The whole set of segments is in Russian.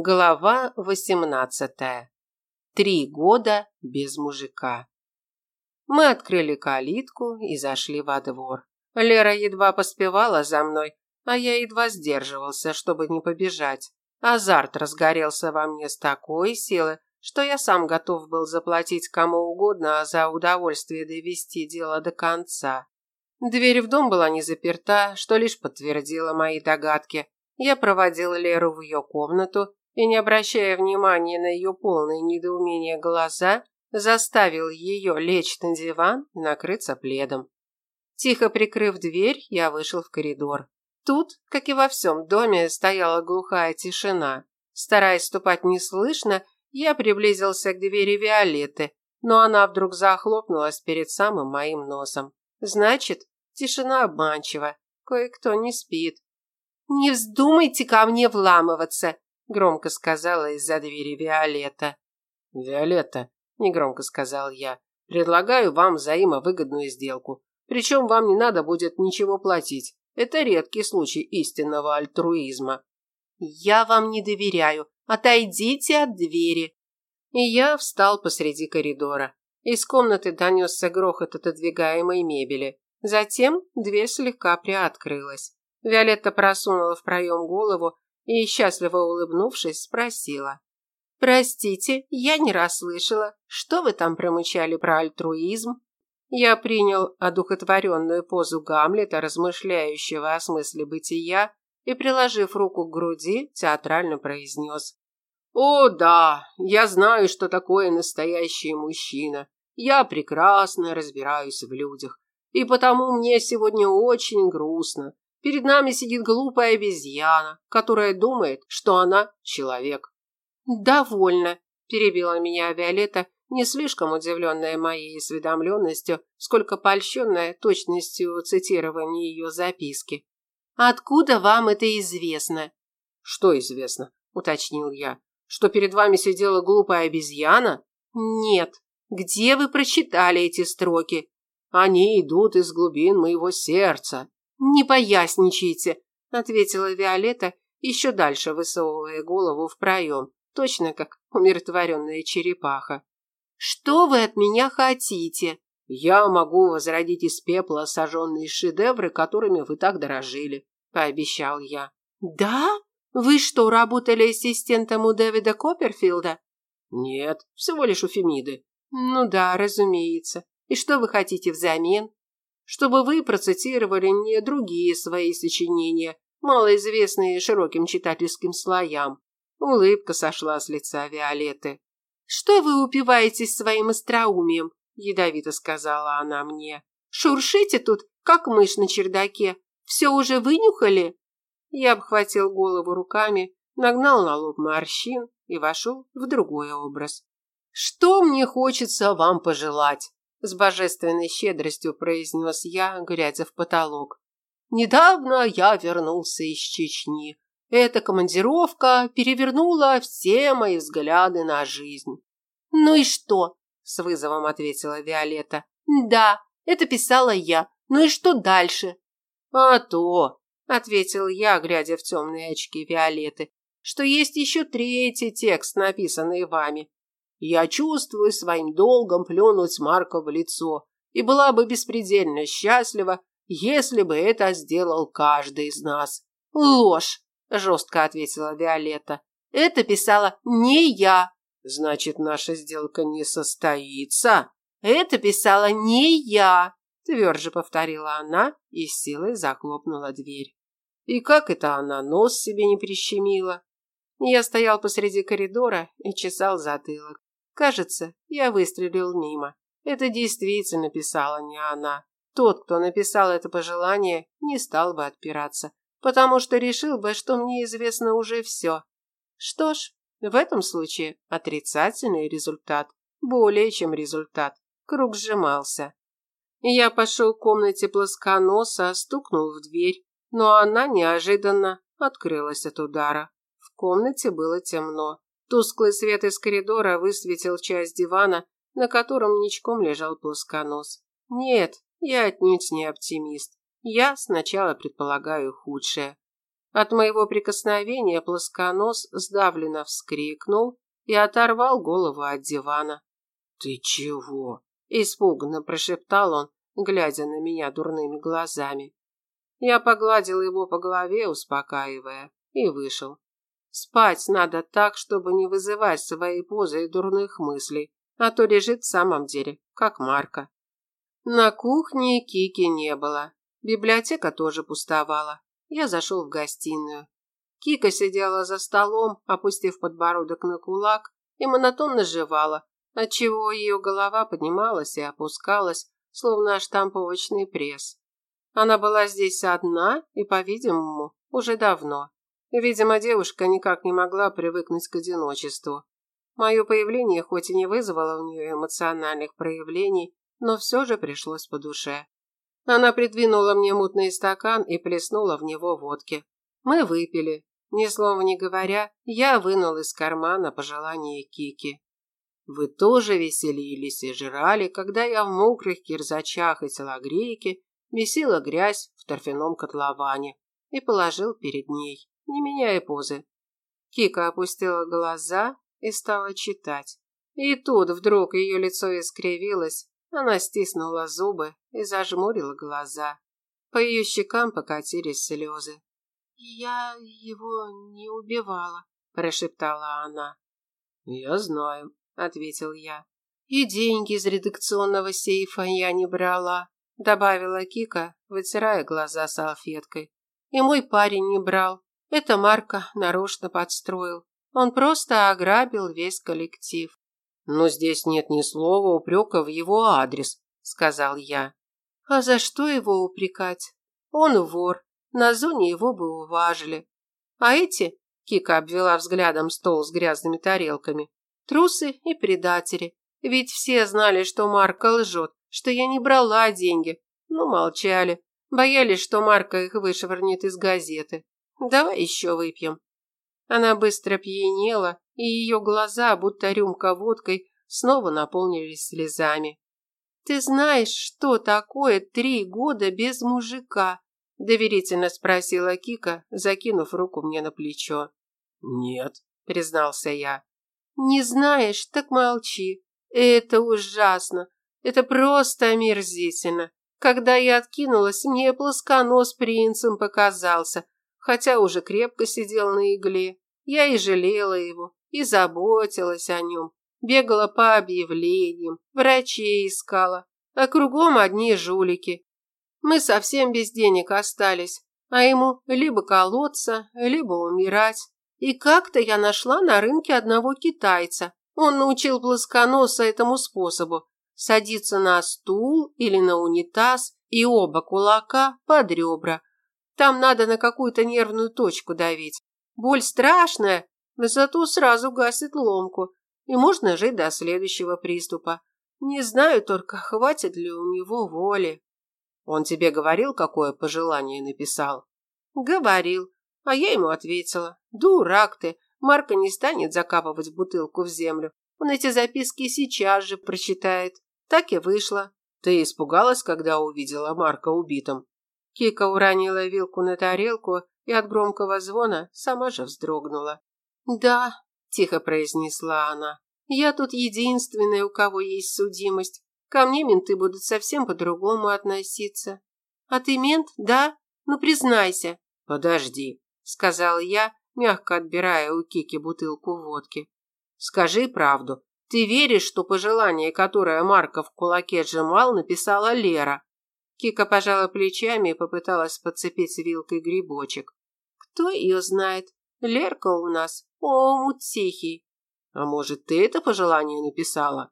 Глава восемнадцатая. Три года без мужика. Мы открыли калитку и зашли во двор. Лера едва поспевала за мной, а я едва сдерживался, чтобы не побежать. Азарт разгорелся во мне с такой силы, что я сам готов был заплатить кому угодно за удовольствие довести дело до конца. Дверь в дом была не заперта, что лишь подтвердило мои догадки. Я проводил Леру в ее комнату и, не обращая внимания на ее полное недоумение глаза, заставил ее лечь на диван и накрыться пледом. Тихо прикрыв дверь, я вышел в коридор. Тут, как и во всем доме, стояла глухая тишина. Стараясь ступать неслышно, я приблизился к двери Виолетты, но она вдруг захлопнулась перед самым моим носом. Значит, тишина обманчива. Кое-кто не спит. «Не вздумайте ко мне вламываться!» Громко сказала из-за двери Виолетта. Виолетта, негромко сказал я, предлагаю вам взаимовыгодную сделку. Причем вам не надо будет ничего платить. Это редкий случай истинного альтруизма. Я вам не доверяю. Отойдите от двери. И я встал посреди коридора. Из комнаты донесся грохот отодвигаемой мебели. Затем дверь слегка приоткрылась. Виолетта просунула в проем голову и, счастливо улыбнувшись, спросила. «Простите, я не расслышала. Что вы там промычали про альтруизм?» Я принял одухотворенную позу Гамлета, размышляющего о смысле бытия, и, приложив руку к груди, театрально произнес. «О, да, я знаю, что такое настоящий мужчина. Я прекрасно разбираюсь в людях. И потому мне сегодня очень грустно. Перед нами сидит глупая обезьяна, которая думает, что она человек. «Довольно», – перебила меня Виолетта, не слишком удивленная моей осведомленностью, сколько польщенная точностью цитирования ее записки. «Откуда вам это известно?» «Что известно?» – уточнил я. «Что перед вами сидела глупая обезьяна?» «Нет. Где вы прочитали эти строки?» «Они идут из глубин моего сердца», «Не поясничайте», – ответила Виолетта, еще дальше высовывая голову в проем, точно как умиротворенная черепаха. «Что вы от меня хотите?» «Я могу возродить из пепла сожженные шедевры, которыми вы так дорожили», – пообещал я. «Да? Вы что, работали ассистентом у Дэвида Копперфилда?» «Нет, всего лишь у Фемиды». «Ну да, разумеется. И что вы хотите взамен?» Чтобы вы процитировали не другие свои сочинения, малоизвестные широким читательским слоям. Улыбка сошла с лица Виолетты. «Что вы упиваетесь своим остроумием?» – ядовито сказала она мне. «Шуршите тут, как мышь на чердаке. Все уже вынюхали?» Я обхватил голову руками, нагнал на лоб морщин и вошел в другой образ. «Что мне хочется вам пожелать?» С божественной щедростью произнес я, глядя в потолок. Недавно я вернулся из Чечни. Эта командировка перевернула все мои взгляды на жизнь. Ну и что? С вызовом ответила Виолетта. Да, это писала я. Ну и что дальше? А то, ответил я, глядя в темные очки Виолетты, что есть еще третий текст, написанный вами. Я чувствую своим долгом плюнуть Марка в лицо и была бы беспредельно счастлива, если бы это сделал каждый из нас. Ложь, жестко ответила Виолетта. Это писала не я. Значит, наша сделка не состоится. Это писала не я, тверже повторила она и силой захлопнула дверь. И как это она нос себе не прищемила? Я стоял посреди коридора и чесал затылок. Кажется, я выстрелил мимо. Это действительно писала не она. Тот, кто написал это пожелание, не стал бы отпираться, потому что решил бы, что мне известно уже все. Что ж, в этом случае отрицательный результат. Более чем результат. Круг сжимался. Я пошел к комнате плосконоса, стукнул в дверь, но она неожиданно открылась от удара. В комнате было темно. Тусклый свет из коридора высветил часть дивана, на котором ничком лежал плосконос. Нет, я отнюдь не оптимист. Я сначала предполагаю худшее. От моего прикосновения плосконос сдавленно вскрикнул и оторвал голову от дивана. «Ты чего?» – испуганно прошептал он, глядя на меня дурными глазами. Я погладил его по голове, успокаивая, и вышел. Спать надо так, чтобы не вызывать своей позой дурных мыслей, а то лежит в самом деле, как Марка. На кухне Кики не было. Библиотека тоже пустовала. Я зашел в гостиную. Кика сидела за столом, опустив подбородок на кулак, и монотонно жевала, отчего ее голова поднималась и опускалась, словно штамповочный пресс. Она была здесь одна и, по-видимому, уже давно. Видимо, девушка никак не могла привыкнуть к одиночеству. Мое появление хоть и не вызвало у нее эмоциональных проявлений, но все же пришлось по душе. Она придвинула мне мутный стакан и плеснула в него водки. Мы выпили. Ни слова не говоря, я вынул из кармана пожелание Кики. Вы тоже веселились и жрали, когда я в мокрых кирзачах и телогрейке месила грязь в торфяном котловане и положил перед ней не меняя позы. Кика опустила глаза и стала читать. И тут вдруг ее лицо искривилось, она стиснула зубы и зажмурила глаза. По ее щекам покатились слезы. «Я его не убивала», – прошептала она. «Я знаю», – ответил я. «И деньги из редакционного сейфа я не брала», – добавила Кика, вытирая глаза салфеткой. «И мой парень не брал. Это Марка нарочно подстроил. Он просто ограбил весь коллектив. Но здесь нет ни слова упрека в его адрес, сказал я. А за что его упрекать? Он вор. На зоне его бы уважили. А эти, Кика обвела взглядом стол с грязными тарелками, трусы и предатели. Ведь все знали, что Марка лжет, что я не брала деньги. Но молчали. Боялись, что Марка их вышвырнет из газеты. Давай еще выпьем. Она быстро пьянела, и ее глаза, будто рюмка водкой, снова наполнились слезами. Ты знаешь, что такое три года без мужика? доверительно спросила Кика, закинув руку мне на плечо. Нет, признался я. Не знаешь, так молчи. Это ужасно. Это просто омерзительно. Когда я откинулась, мне плосконос принцем показался, хотя уже крепко сидел на игле. Я и жалела его, и заботилась о нем, бегала по объявлениям, врачей искала, а кругом одни жулики. Мы совсем без денег остались, а ему либо колоться, либо умирать. И как-то я нашла на рынке одного китайца. Он научил плосконоса этому способу. Садиться на стул или на унитаз и оба кулака под ребра, там надо на какую-то нервную точку давить. Боль страшная, но зато сразу гасит ломку, и можно жить до следующего приступа. Не знаю только, хватит ли у него воли. Он тебе говорил, какое пожелание написал? Говорил. А я ему ответила. Дурак ты. Марка не станет закапывать бутылку в землю. Он эти записки сейчас же прочитает. Так и вышло. Ты испугалась, когда увидела Марка убитым? Кика уронила вилку на тарелку и от громкого звона сама же вздрогнула. «Да», – тихо произнесла она, – «я тут единственная, у кого есть судимость. Ко мне менты будут совсем по-другому относиться». «А ты мент, да? Ну, признайся». «Подожди», – сказал я, мягко отбирая у Кики бутылку водки. «Скажи правду. Ты веришь, что пожелание, которое Марка в кулаке сжимал, написала Лера?» Кика пожала плечами и попыталась подцепить вилкой грибочек. Кто ее знает? Лерка у нас омут тихий. А может, ты это пожелание написала?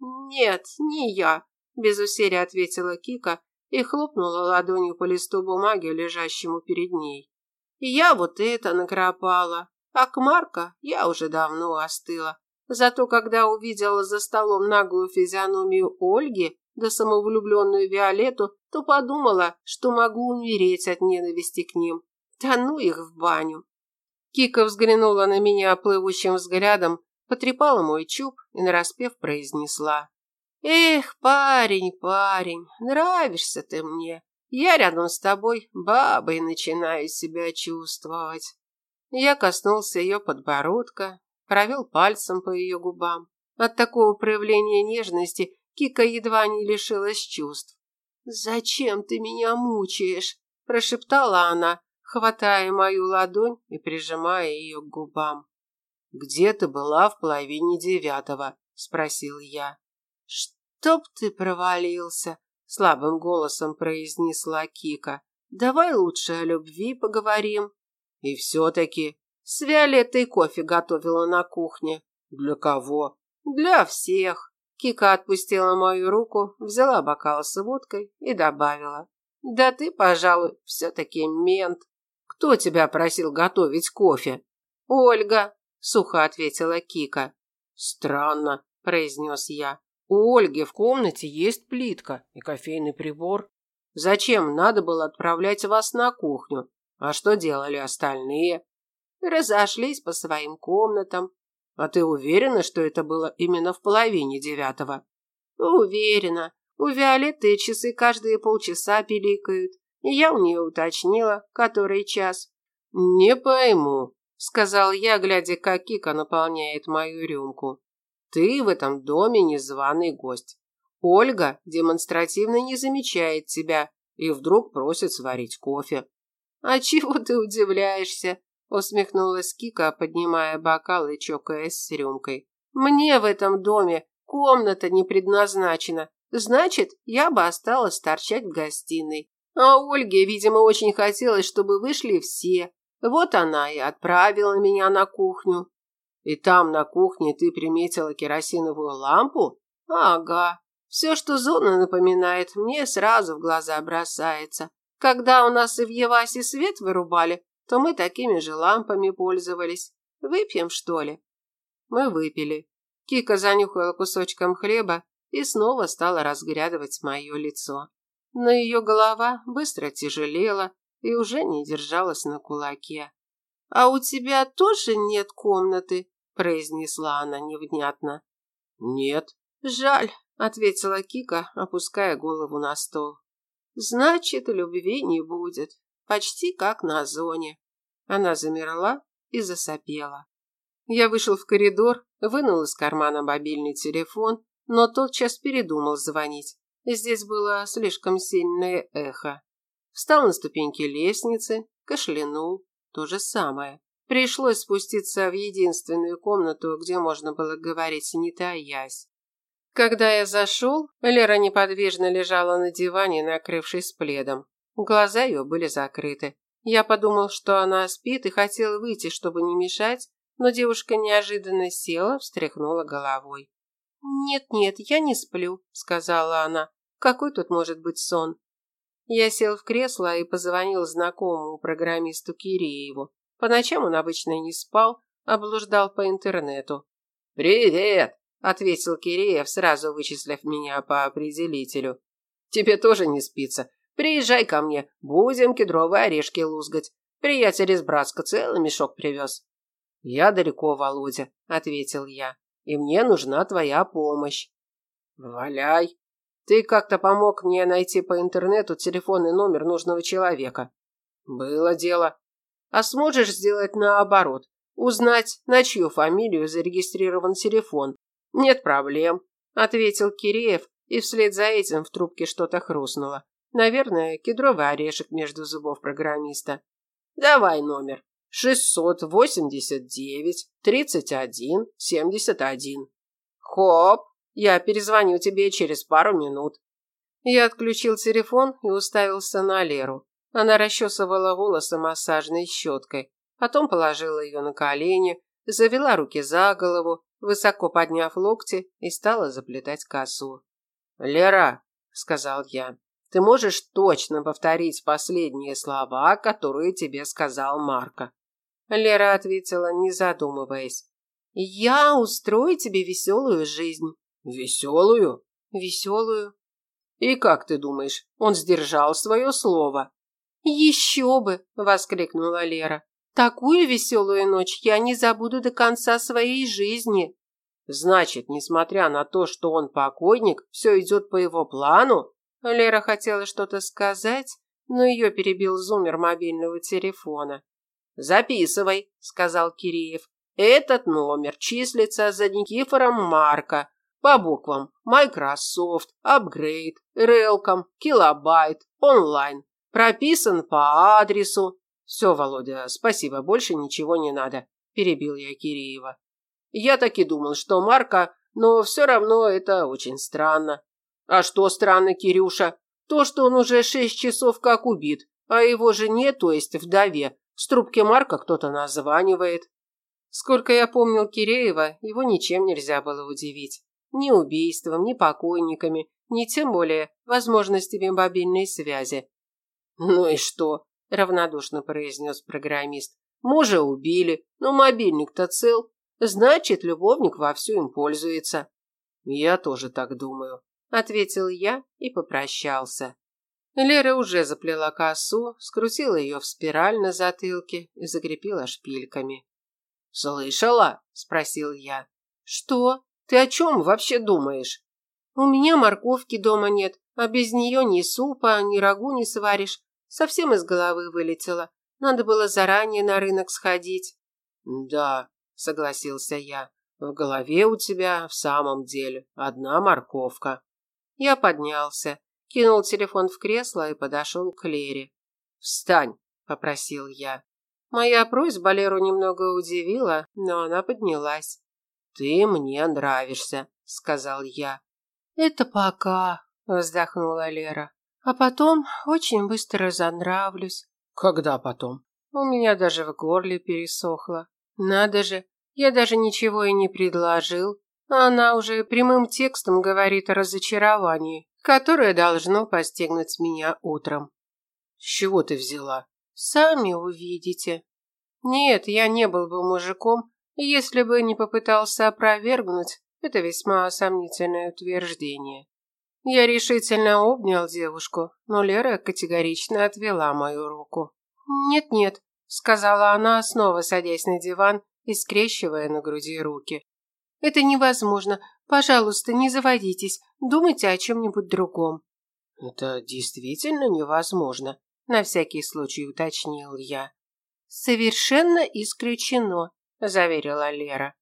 Нет, не я, без усердия ответила Кика и хлопнула ладонью по листу бумаги, лежащему перед ней. Я вот это накропала, а к Марка я уже давно остыла. Зато когда увидела за столом наглую физиономию Ольги, да самовлюбленную Виолетту, то подумала, что могу умереть от ненависти к ним. Да ну их в баню. Кика взглянула на меня плывущим взглядом, потрепала мой чуб и нараспев произнесла. «Эх, парень, парень, нравишься ты мне. Я рядом с тобой бабой начинаю себя чувствовать. Я коснулся ее подбородка, провел пальцем по ее губам. От такого проявления нежности Кика едва не лишилась чувств. «Зачем ты меня мучаешь?» – прошептала она, хватая мою ладонь и прижимая ее к губам. «Где ты была в половине девятого?» – спросил я. «Чтоб ты провалился!» – слабым голосом произнесла Кика. «Давай лучше о любви поговорим». И все-таки с Виолеттой кофе готовила на кухне. Для кого? Для всех. Кика отпустила мою руку, взяла бокал с водкой и добавила. Да ты, пожалуй, все-таки мент. Кто тебя просил готовить кофе? Ольга, сухо ответила Кика. Странно, произнес я. У Ольги в комнате есть плитка и кофейный прибор. Зачем надо было отправлять вас на кухню? А что делали остальные? Разошлись по своим комнатам. А ты уверена, что это было именно в половине девятого? Уверена. У Виолетты часы каждые полчаса пиликают. И я у нее уточнила, который час. Не пойму, сказал я, глядя, как Кика наполняет мою рюмку. Ты в этом доме незваный гость. Ольга демонстративно не замечает тебя и вдруг просит сварить кофе. «А чего ты удивляешься?» – усмехнулась Кика, поднимая бокал и чокаясь с рюмкой. «Мне в этом доме комната не предназначена. Значит, я бы осталась торчать в гостиной. А Ольге, видимо, очень хотелось, чтобы вышли все. Вот она и отправила меня на кухню». «И там, на кухне, ты приметила керосиновую лампу?» «Ага. Все, что зона напоминает, мне сразу в глаза бросается. Когда у нас и в Евасе свет вырубали, то мы такими же лампами пользовались. Выпьем, что ли? Мы выпили. Кика занюхала кусочком хлеба и снова стала разглядывать мое лицо. Но ее голова быстро тяжелела и уже не держалась на кулаке. «А у тебя тоже нет комнаты?» – произнесла она невнятно. «Нет». «Жаль», – ответила Кика, опуская голову на стол. Значит, любви не будет. Почти как на зоне. Она замерла и засопела. Я вышел в коридор, вынул из кармана мобильный телефон, но тотчас передумал звонить. Здесь было слишком сильное эхо. Встал на ступеньки лестницы, кашлянул. То же самое. Пришлось спуститься в единственную комнату, где можно было говорить, не таясь. Когда я зашел, Лера неподвижно лежала на диване, накрывшись пледом. Глаза ее были закрыты. Я подумал, что она спит и хотел выйти, чтобы не мешать, но девушка неожиданно села, встряхнула головой. «Нет-нет, я не сплю», — сказала она. «Какой тут может быть сон?» Я сел в кресло и позвонил знакомому программисту Кирееву. По ночам он обычно не спал, а блуждал по интернету. «Привет!» ответил Киреев, сразу вычислив меня по определителю. Тебе тоже не спится. Приезжай ко мне, будем кедровые орешки лузгать. Приятель из Братска целый мешок привез. Я далеко, Володя, ответил я. И мне нужна твоя помощь. Валяй. Ты как-то помог мне найти по интернету телефонный номер нужного человека. Было дело. А сможешь сделать наоборот? Узнать, на чью фамилию зарегистрирован телефон, «Нет проблем», – ответил Киреев, и вслед за этим в трубке что-то хрустнуло. Наверное, кедровый орешек между зубов программиста. «Давай номер. 689-31-71. Хоп, я перезвоню тебе через пару минут». Я отключил телефон и уставился на Леру. Она расчесывала волосы массажной щеткой, потом положила ее на колени, завела руки за голову, высоко подняв локти и стала заплетать косу. «Лера», — сказал я, — «ты можешь точно повторить последние слова, которые тебе сказал Марко?» Лера ответила, не задумываясь. «Я устрою тебе веселую жизнь». «Веселую?» «Веселую». «И как ты думаешь, он сдержал свое слово?» «Еще бы!» – воскликнула Лера. Такую веселую ночь я не забуду до конца своей жизни. Значит, несмотря на то, что он покойник, все идет по его плану? Лера хотела что-то сказать, но ее перебил зумер мобильного телефона. «Записывай», – сказал Киреев. «Этот номер числится за Никифором Марка. По буквам Microsoft, Upgrade, Relcom, Kilobyte, Online. Прописан по адресу». «Все, Володя, спасибо, больше ничего не надо», – перебил я Киреева. «Я так и думал, что Марка, но все равно это очень странно». «А что странно, Кирюша? То, что он уже шесть часов как убит, а его жене, то есть вдове, с трубки Марка кто-то названивает. Сколько я помнил Киреева, его ничем нельзя было удивить. Ни убийством, ни покойниками, ни тем более возможностями мобильной связи. «Ну и что?» – равнодушно произнес программист. «Мужа убили, но мобильник-то цел. Значит, любовник вовсю им пользуется». «Я тоже так думаю», ответил я и попрощался. Лера уже заплела косу, скрутила ее в спираль на затылке и закрепила шпильками. «Слышала?» – спросил я. «Что? Ты о чем вообще думаешь?» «У меня морковки дома нет, а без нее ни супа, ни рагу не сваришь. Совсем из головы вылетело. Надо было заранее на рынок сходить». «Да», – согласился я. «В голове у тебя в самом деле одна морковка». Я поднялся, кинул телефон в кресло и подошел к Лере. «Встань!» – попросил я. Моя просьба Леру немного удивила, но она поднялась. «Ты мне нравишься», – сказал я. «Это пока», – вздохнула Лера. «А потом очень быстро занравлюсь». «Когда потом?» У меня даже в горле пересохло. Надо же, я даже ничего и не предложил, она уже прямым текстом говорит о разочаровании, которое должно постигнуть меня утром. С чего ты взяла? Сами увидите. Нет, я не был бы мужиком, если бы не попытался опровергнуть это весьма сомнительное утверждение. Я решительно обнял девушку, но Лера категорично отвела мою руку. «Нет-нет», — сказала она, снова садясь на диван и скрещивая на груди руки. Это невозможно. Пожалуйста, не заводитесь. Думайте о чем-нибудь другом. Это действительно невозможно, на всякий случай уточнил я. Совершенно исключено, заверила Лера.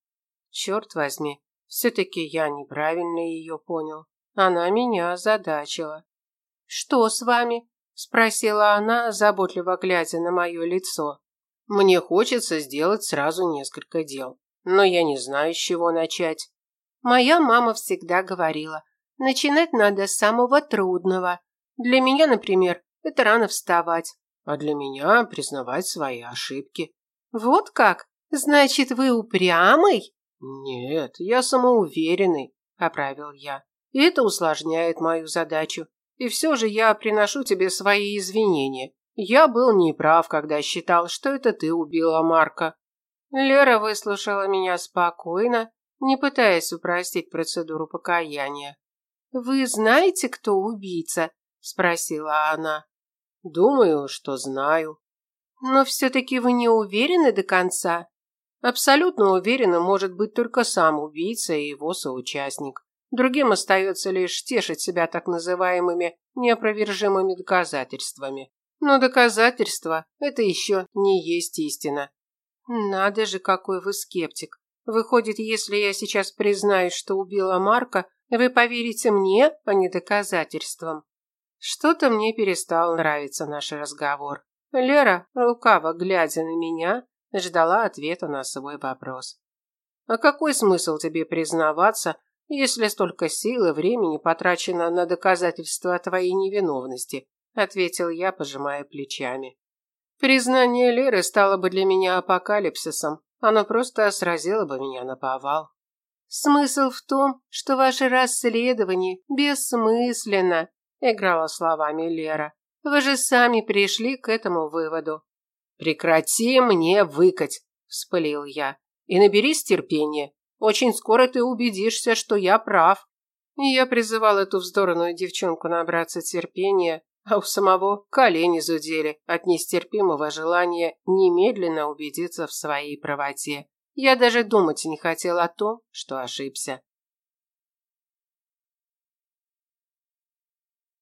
Черт возьми, все-таки я неправильно ее понял. Она меня озадачила. Что с вами? спросила она, заботливо глядя на мое лицо. Мне хочется сделать сразу несколько дел но я не знаю, с чего начать. Моя мама всегда говорила, начинать надо с самого трудного. Для меня, например, это рано вставать, а для меня признавать свои ошибки. Вот как? Значит, вы упрямый? Нет, я самоуверенный, поправил я. И это усложняет мою задачу. И все же я приношу тебе свои извинения. Я был неправ, когда считал, что это ты убила Марка. Лера выслушала меня спокойно, не пытаясь упростить процедуру покаяния. «Вы знаете, кто убийца?» – спросила она. «Думаю, что знаю». «Но все-таки вы не уверены до конца?» «Абсолютно уверена может быть только сам убийца и его соучастник. Другим остается лишь тешить себя так называемыми неопровержимыми доказательствами. Но доказательства – это еще не есть истина. Надо же, какой вы скептик. Выходит, если я сейчас признаюсь, что убила Марка, вы поверите мне, а не доказательствам. Что-то мне перестал нравиться наш разговор. Лера, лукаво глядя на меня, ждала ответа на свой вопрос. А какой смысл тебе признаваться, если столько сил и времени потрачено на доказательство твоей невиновности? ответил я, пожимая плечами. Признание Леры стало бы для меня апокалипсисом. Оно просто сразило бы меня на повал. Смысл в том, что ваше расследование бессмысленно, играла словами Лера. Вы же сами пришли к этому выводу. Прекрати мне выкать, вспылил я. И наберись терпения. Очень скоро ты убедишься, что я прав. И я призывал эту вздорную девчонку набраться терпения, а у самого колени зудели от нестерпимого желания немедленно убедиться в своей правоте. Я даже думать не хотел о том, что ошибся.